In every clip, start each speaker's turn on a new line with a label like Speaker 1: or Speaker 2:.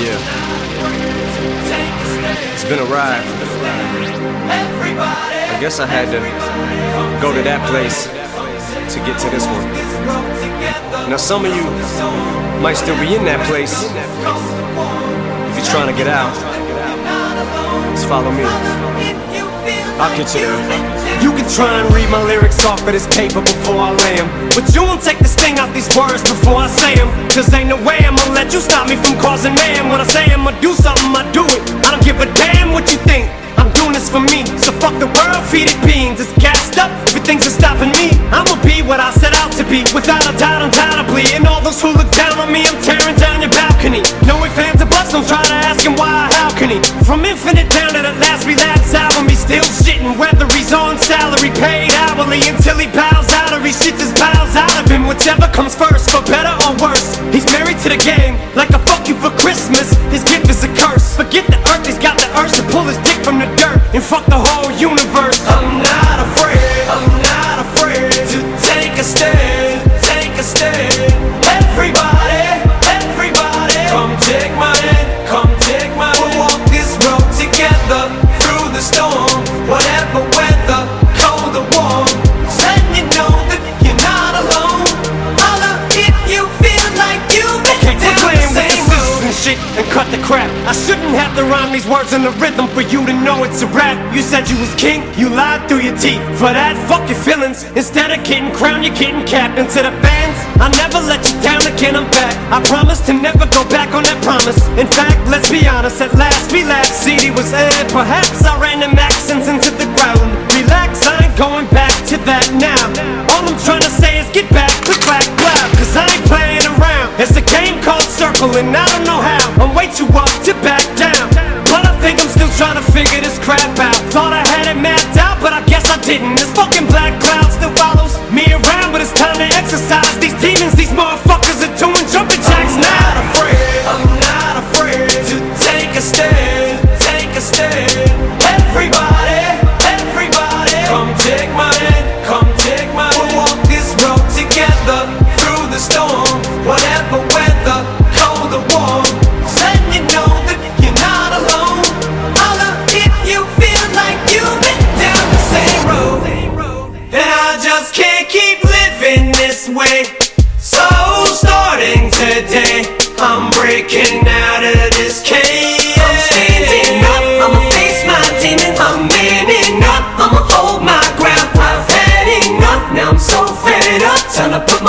Speaker 1: Yeah. It's been a ride. I guess I had to go to that place to get to this one. Now, some of you might still be in that place. If you're trying to get out, just follow me. I'll get you
Speaker 2: can try and read my lyrics off of this paper before I lay them. But you won't take this thing out these words before I say them. Cause ain't no way I'ma let you stop me from causing man. When I say I'ma do something, I do it. I don't give a damn what you think. I'm doing this for me. So fuck the world, feed it beans. It's gassed up, everything's just stopping me. I'ma be what I set out to be, without a doubt, undoubtedly. And all those who look down on me, I'm tearing down your balcony. No fans, or buts, don't try to ask him why, how can he? From infinite he bows out or he shits his bowels out of him. Whichever comes first, for better or worse. He's married to the game, like a fuck you for Christmas. His gift is a curse. Forget the earth, he's got the urge to pull his dick from the dirt and fuck the whole universe. I'm not afraid, I'm not afraid to take a stand, take a stand. Cut the crap. I shouldn't have to rhyme these words in the rhythm for you to know it's a rap. You said you was king, you lied through your teeth. For that, fuck your feelings. Instead of getting crowned, you're getting capped. And to the fans, I'll never let you down again. I'm back. I promise to never go back on that promise. In fact, let's be honest. At last, relax. CD was aired. Perhaps I ran them accents into the ground. Relax, I ain't going back to that now. All I'm trying to say is get back, click back, blah. Cause I ain't playing around. It's a game called circling. I Everybody, everybody, come take my hand, come take my hand. We'll walk this road together through the storm, whatever weather, cold or warm. Know that you're not alone. If you feel like you've been down the same road. I just can't keep living this way. So starting today, I'm breaking out of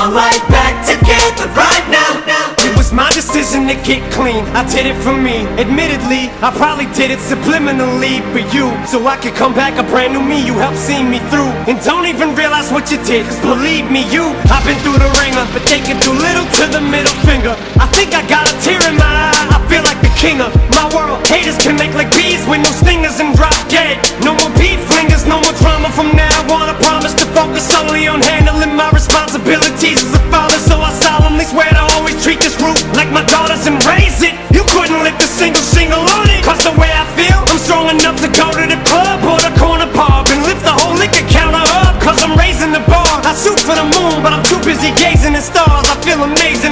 Speaker 2: My life back together right now. It was my decision to get clean. I did it for me. Admittedly, I probably did it subliminally for you. So I could come back a brand new me. You helped see me through. And don't even realize what you did. Cause believe me, you, I've been through the ringer. But taking too little to the middle finger. I think I got a tear in my eye. I feel like the king of my world. Haters can make like bees with no stingers and busy gazing at stars, I feel amazing.